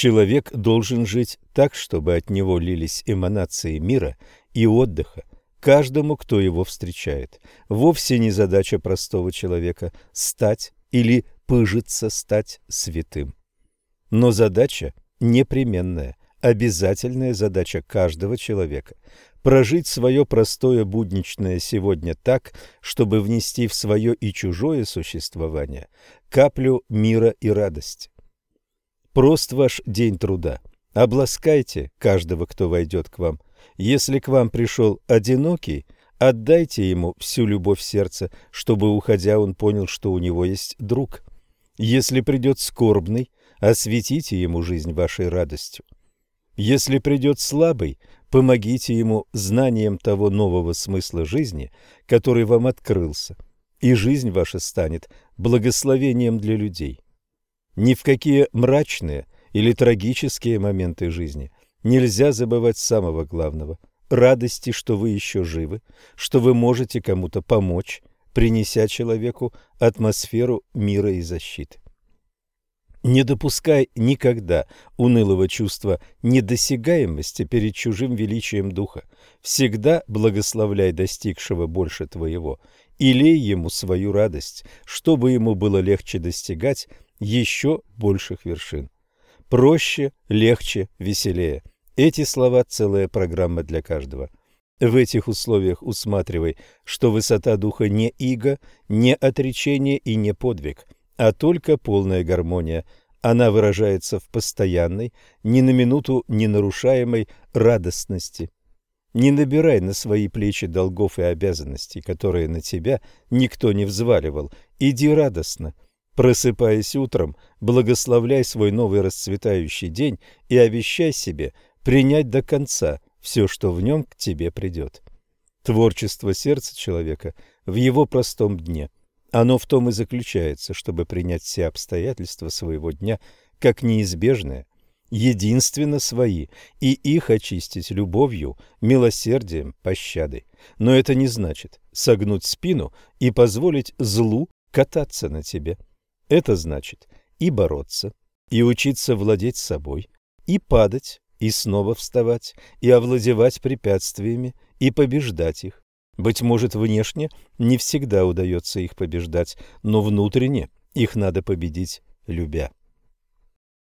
Человек должен жить так, чтобы от него лились эманации мира и отдыха каждому, кто его встречает. Вовсе не задача простого человека стать или пыжиться стать святым. Но задача непременная, обязательная задача каждого человека – прожить свое простое будничное сегодня так, чтобы внести в свое и чужое существование каплю мира и радости. Прост ваш день труда. Обласкайте каждого, кто войдет к вам. Если к вам пришел одинокий, отдайте ему всю любовь сердца, чтобы, уходя, он понял, что у него есть друг. Если придет скорбный, осветите ему жизнь вашей радостью. Если придет слабый, помогите ему знанием того нового смысла жизни, который вам открылся, и жизнь ваша станет благословением для людей. Ни в какие мрачные или трагические моменты жизни нельзя забывать самого главного – радости, что вы еще живы, что вы можете кому-то помочь, принеся человеку атмосферу мира и защиты. Не допускай никогда унылого чувства недосягаемости перед чужим величием духа. Всегда благословляй достигшего больше твоего и лей ему свою радость, чтобы ему было легче достигать еще больших вершин. Проще, легче, веселее. Эти слова – целая программа для каждого. В этих условиях усматривай, что высота духа не иго, не отречение и не подвиг, а только полная гармония. Она выражается в постоянной, ни на минуту не нарушаемой радостности. Не набирай на свои плечи долгов и обязанностей, которые на тебя никто не взваливал. Иди радостно – Просыпаясь утром, благословляй свой новый расцветающий день и обещай себе принять до конца все, что в нем к тебе придет. Творчество сердца человека в его простом дне. Оно в том и заключается, чтобы принять все обстоятельства своего дня как неизбежные, единственно свои, и их очистить любовью, милосердием, пощадой. Но это не значит согнуть спину и позволить злу кататься на тебе. Это значит и бороться, и учиться владеть собой, и падать, и снова вставать, и овладевать препятствиями, и побеждать их. Быть может, внешне не всегда удается их побеждать, но внутренне их надо победить, любя.